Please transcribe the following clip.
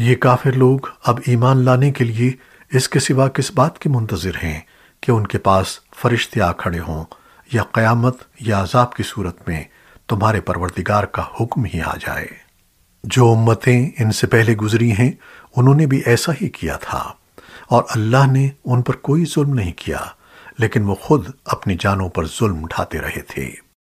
یہ کافر لوگ اب ایمان لانے کے لیے اس کے سوا کس بات کے منتظر ہیں کہ ان کے پاس فرشتے آ کھڑے ہوں یا قیامت یا عذاب کی صورت میں تمہارے پروردگار کا حکم ہی آ جائے؟ جو امتیں ان سے پہلے گزری ہیں، انہوں نے بھی ایسا ہی کیا تھا۔ اور اللہ نے ان پر کوئی ظلم نہیں کیا، لیکن وہ خود اپنی جانوں پر ظلم ڈھاتے رہے تھے۔